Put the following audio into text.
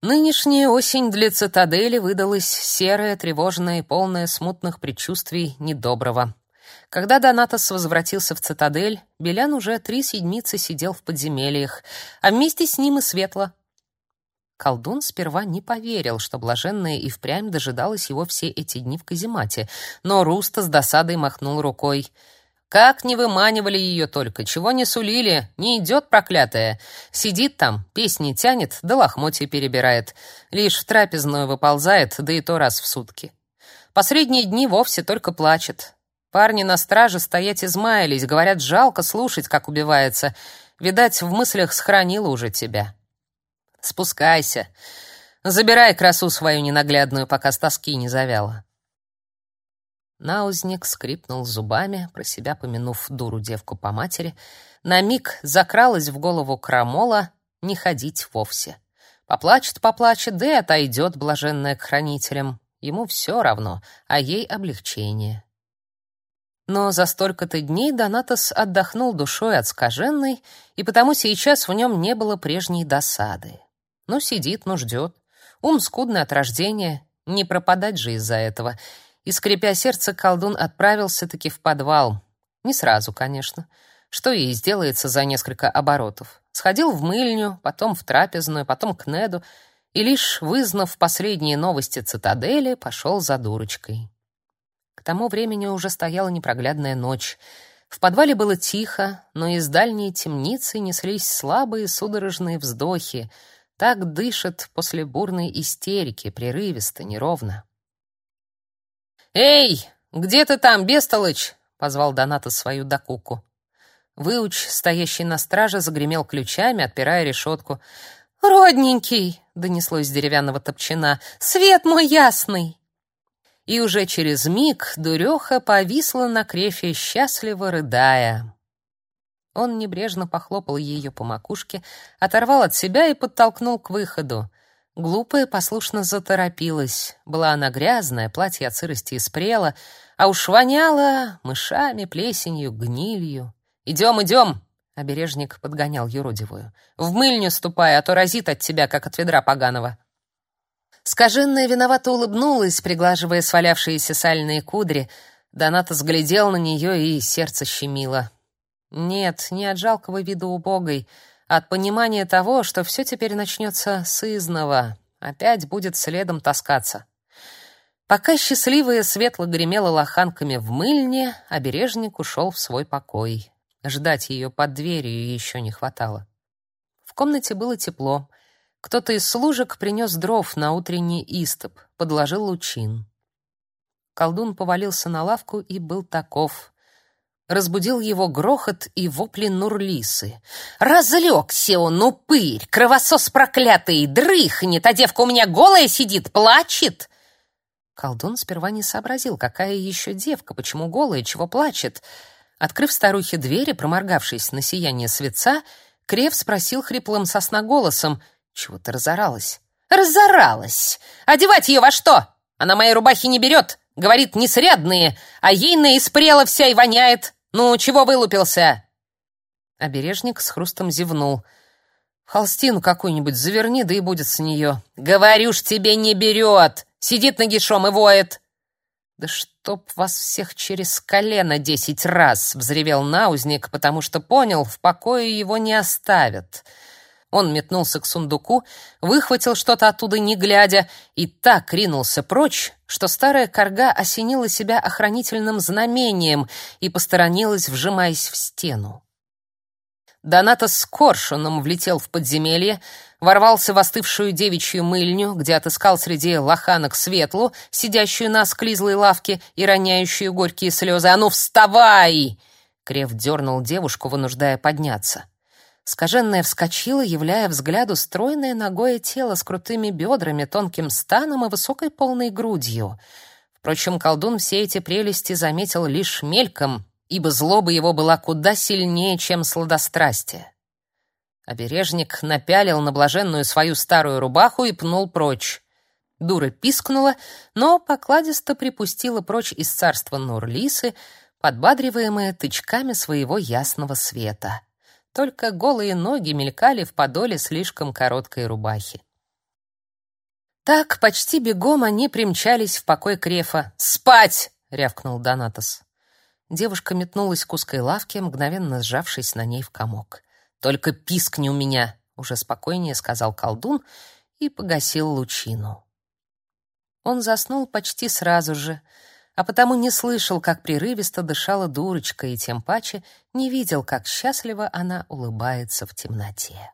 Нынешняя осень для цитадели выдалась серая, тревожная и полная смутных предчувствий недоброго. Когда Донатос возвратился в цитадель, Белян уже три седмицы сидел в подземельях, а вместе с ним и Светло. Колдун сперва не поверил, что блаженная и впрямь дожидалась его все эти дни в каземате, но Руста с досадой махнул рукой — как не выманивали ее только, чего не сулили, не идет проклятая. Сидит там, песни тянет, да лохмотья перебирает. Лишь в трапезную выползает, да и то раз в сутки. Последние дни вовсе только плачет. Парни на страже стоять измаялись, говорят, жалко слушать, как убивается. Видать, в мыслях сохранила уже тебя. Спускайся. Забирай красу свою ненаглядную, пока с тоски не завяла. Наузник скрипнул зубами, про себя помянув дуру девку по матери. На миг закралась в голову крамола не ходить вовсе. Поплачет, поплачет, да и отойдет блаженная к хранителям. Ему все равно, а ей облегчение. Но за столько-то дней Донатос отдохнул душой от скаженной, и потому сейчас в нем не было прежней досады. Ну, сидит, ну, ждет. Ум скудный от рождения, не пропадать же из-за этого — и, скрипя сердце, колдун отправился-таки в подвал. Не сразу, конечно. Что ей сделается за несколько оборотов? Сходил в мыльню, потом в трапезную, потом к Неду, и лишь вызнав последние новости цитадели, пошел за дурочкой. К тому времени уже стояла непроглядная ночь. В подвале было тихо, но из дальней темницы неслись слабые судорожные вздохи. Так дышат после бурной истерики, прерывисто, неровно. «Эй, где ты там, бестолочь?» — позвал Доната свою докуку. Выуч, стоящий на страже, загремел ключами, отпирая решетку. «Родненький!» — донеслось с деревянного топчина. «Свет мой ясный!» И уже через миг дуреха повисла на крефе, счастливо рыдая. Он небрежно похлопал ее по макушке, оторвал от себя и подтолкнул к выходу. Глупая послушно заторопилась. Была она грязная, платье от сырости испрело, а уж воняло мышами, плесенью, гнилью. «Идем, идем!» — обережник подгонял юродивую. «В мыльню ступай, а то разит от тебя, как от ведра поганого». Скаженная виновато улыбнулась, приглаживая свалявшиеся сальные кудри. Доната сглядел на нее, и сердце щемило. Нет, не от жалкого вида убогой, от понимания того, что все теперь начнется с изного, опять будет следом таскаться. Пока счастливая светло гремела лоханками в мыльне, обережник ушел в свой покой. Ждать ее под дверью еще не хватало. В комнате было тепло. Кто-то из служек принес дров на утренний истоп, подложил лучин. Колдун повалился на лавку и был таков. Разбудил его грохот и вопли Нурлисы. «Разлегся он, упырь! Кровосос проклятый! Дрыхнет! А девка у меня голая сидит, плачет!» Колдун сперва не сообразил, какая еще девка, почему голая, чего плачет. Открыв старухе двери, проморгавшись на сияние светца, Крев спросил хриплым сосноголосом, чего ты разоралась. «Разоралась! Одевать ее во что? Она моей рубахи не берет!» Говорит, несрядные, а ей наиспрела вся и воняет. «Ну, чего вылупился?» Обережник с хрустом зевнул. «Холстину какую-нибудь заверни, да и будет с нее». «Говорю ж, тебе не берет! Сидит нагишом и воет!» «Да чтоб вас всех через колено десять раз!» — взревел наузник, потому что понял, в покое его не оставят. Он метнулся к сундуку, выхватил что-то оттуда не глядя и так ринулся прочь, что старая корга осенила себя охранительным знамением и посторонилась, вжимаясь в стену. Доната с коршуном влетел в подземелье, ворвался в остывшую девичью мыльню, где отыскал среди лоханок светлу, сидящую на склизлой лавке и роняющую горькие слезы. «А ну, вставай!» Крев дернул девушку, вынуждая подняться. Скаженная вскочила, являя взгляду стройное ногое тело с крутыми бедрами, тонким станом и высокой полной грудью. Впрочем, колдун все эти прелести заметил лишь мельком, ибо злоба его была куда сильнее, чем сладострастие. Обережник напялил на блаженную свою старую рубаху и пнул прочь. Дура пискнула, но покладисто припустила прочь из царства Нурлисы, подбадриваемая тычками своего ясного света. Только голые ноги мелькали в подоле слишком короткой рубахи. Так, почти бегом они примчались в покой Крефа. «Спать!» — рявкнул Донатос. Девушка метнулась к узкой лавке, мгновенно сжавшись на ней в комок. «Только пискни у меня!» — уже спокойнее сказал колдун и погасил лучину. Он заснул почти сразу же, а потому не слышал, как прерывисто дышала дурочка, и тем паче не видел, как счастливо она улыбается в темноте.